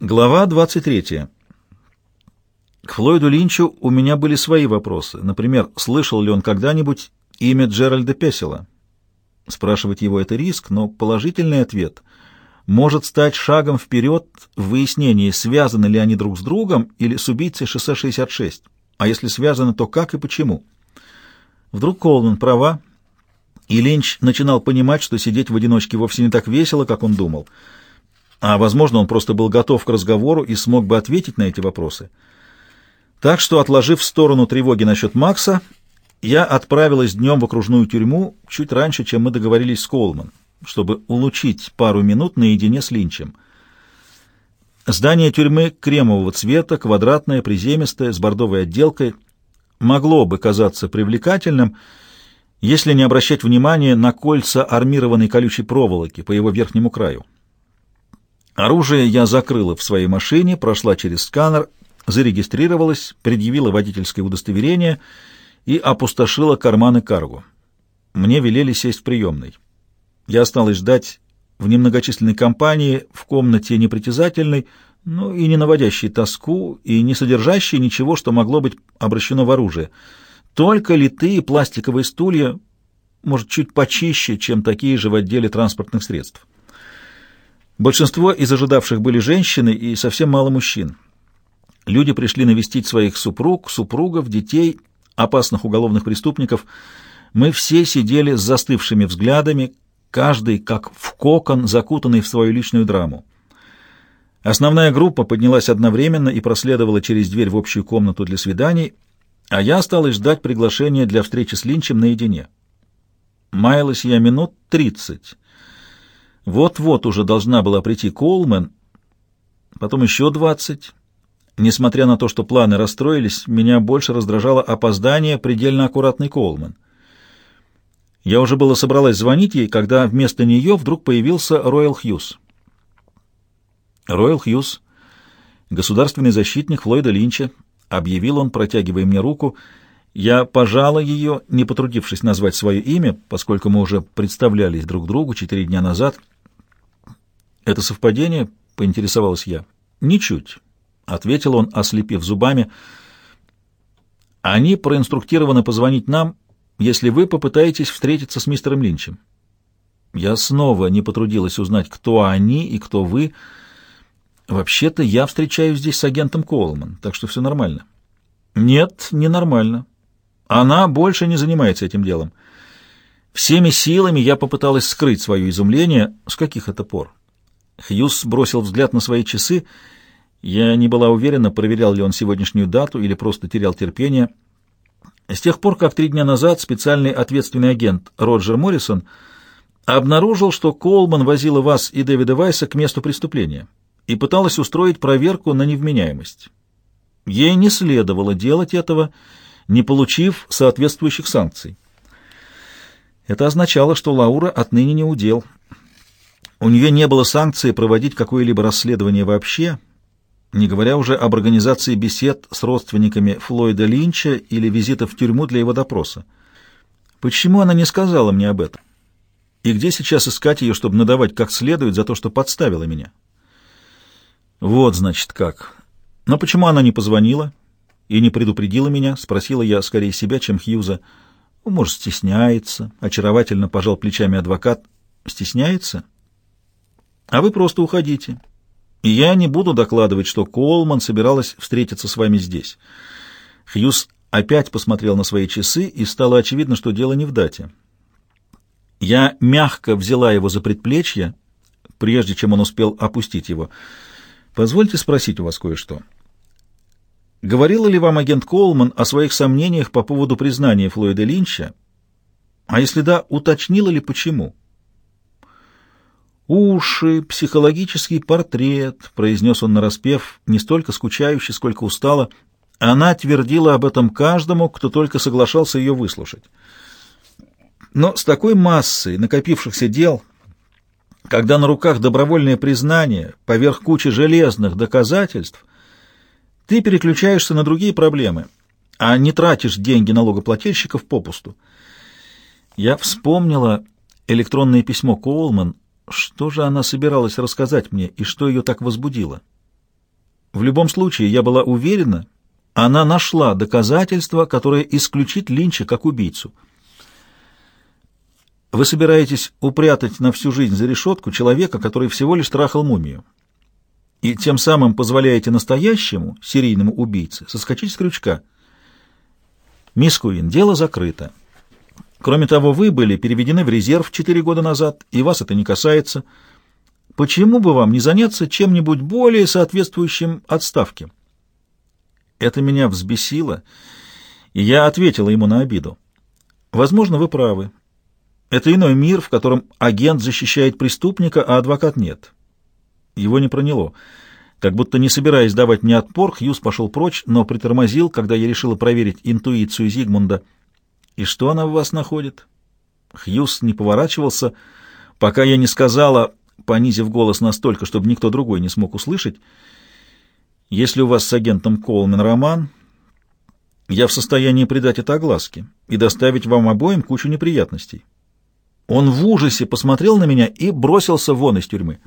Глава 23. К Флойду Линчу у меня были свои вопросы. Например, слышал ли он когда-нибудь имя Джеральда Песела? Спрашивать его — это риск, но положительный ответ может стать шагом вперед в выяснении, связаны ли они друг с другом или с убийцей шоссе 66. А если связаны, то как и почему? Вдруг Колман права, и Линч начинал понимать, что сидеть в одиночке вовсе не так весело, как он думал — а, возможно, он просто был готов к разговору и смог бы ответить на эти вопросы. Так что, отложив в сторону тревоги насчет Макса, я отправилась днем в окружную тюрьму чуть раньше, чем мы договорились с Колман, чтобы улучить пару минут наедине с Линчем. Здание тюрьмы кремового цвета, квадратное, приземистое, с бордовой отделкой, могло бы казаться привлекательным, если не обращать внимания на кольца армированной колючей проволоки по его верхнему краю. Оружие я закрыла в своей машине, прошла через сканер, зарегистрировалась, предъявила водительское удостоверение и опустошила карманы карго. Мне велели сесть в приемной. Я осталась ждать в немногочисленной компании, в комнате непритязательной, ну и не наводящей тоску, и не содержащей ничего, что могло быть обращено в оружие. Только литые пластиковые стулья, может, чуть почище, чем такие же в отделе транспортных средств. Большинство из ожидавших были женщины и совсем мало мужчин. Люди пришли навестить своих супруг, супругов, детей, опасных уголовных преступников. Мы все сидели с застывшими взглядами, каждый как в кокон, закутанный в свою личную драму. Основная группа поднялась одновременно и проследовала через дверь в общую комнату для свиданий, а я осталась ждать приглашения для встречи с Линчем наедине. Маялась я минут тридцать. Вот-вот уже должна была прийти Колмен, потом еще двадцать. Несмотря на то, что планы расстроились, меня больше раздражало опоздание предельно аккуратный Колмен. Я уже было собралась звонить ей, когда вместо нее вдруг появился Роyal Хьюз. Роyal Хьюз, государственный защитник Флойда Линча, объявил он, протягивая мне руку. Я пожала ее, не потрудившись назвать свое имя, поскольку мы уже представлялись друг другу четыре дня назад — «Это совпадение?» — поинтересовалась я. «Ничуть», — ответил он, ослепив зубами. «Они проинструктированы позвонить нам, если вы попытаетесь встретиться с мистером Линчем». Я снова не потрудилась узнать, кто они и кто вы. Вообще-то я встречаюсь здесь с агентом Коулман, так что все нормально. Нет, не нормально. Она больше не занимается этим делом. Всеми силами я попыталась скрыть свое изумление. С каких это пор? Хьюз бросил взгляд на свои часы. Я не была уверена, проверял ли он сегодняшнюю дату или просто терял терпение. С тех пор, как три дня назад специальный ответственный агент Роджер Моррисон обнаружил, что Колман возила вас и Дэвида Вайса к месту преступления и пыталась устроить проверку на невменяемость. Ей не следовало делать этого, не получив соответствующих санкций. Это означало, что Лаура отныне не удел — у нее не было санкции проводить какое-либо расследование вообще, не говоря уже об организации бесед с родственниками Флойда Линча или визитов в тюрьму для его допроса. Почему она не сказала мне об этом? И где сейчас искать ее, чтобы надавать как следует за то, что подставила меня? Вот, значит, как. Но почему она не позвонила и не предупредила меня? Спросила я скорее себя, чем Хьюза. Может, стесняется. Очаровательно пожал плечами адвокат. Стесняется? А вы просто уходите. И я не буду докладывать, что Колман собиралась встретиться с вами здесь. Хьюз опять посмотрел на свои часы, и стало очевидно, что дело не в дате. Я мягко взяла его за предплечье, прежде чем он успел опустить его. «Позвольте спросить у вас кое-что. Говорила ли вам агент Колман о своих сомнениях по поводу признания Флойда Линча? А если да, уточнила ли почему?» «Уши, психологический портрет», — произнес он нараспев, не столько скучающе, сколько устало. Она твердила об этом каждому, кто только соглашался ее выслушать. Но с такой массой накопившихся дел, когда на руках добровольное признание поверх кучи железных доказательств, ты переключаешься на другие проблемы, а не тратишь деньги налогоплательщиков попусту. Я вспомнила электронное письмо Коулман — что же она собиралась рассказать мне, и что ее так возбудило? В любом случае, я была уверена, она нашла доказательства, которое исключит Линча как убийцу. Вы собираетесь упрятать на всю жизнь за решетку человека, который всего лишь трахал мумию, и тем самым позволяете настоящему серийному убийце соскочить с крючка. Мисс Куин, дело закрыто. Кроме того, вы были переведены в резерв четыре года назад, и вас это не касается. Почему бы вам не заняться чем-нибудь более соответствующим отставке? Это меня взбесило, и я ответила ему на обиду. Возможно, вы правы. Это иной мир, в котором агент защищает преступника, а адвокат нет. Его не проняло. Как будто не собираясь давать мне отпор, Хьюз пошел прочь, но притормозил, когда я решила проверить интуицию Зигмунда — «И что она в вас находит?» Хьюз не поворачивался, пока я не сказала, понизив голос настолько, чтобы никто другой не смог услышать, «Если у вас с агентом Колмен роман, я в состоянии придать это огласке и доставить вам обоим кучу неприятностей». Он в ужасе посмотрел на меня и бросился вон из тюрьмы.